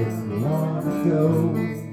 if you wanna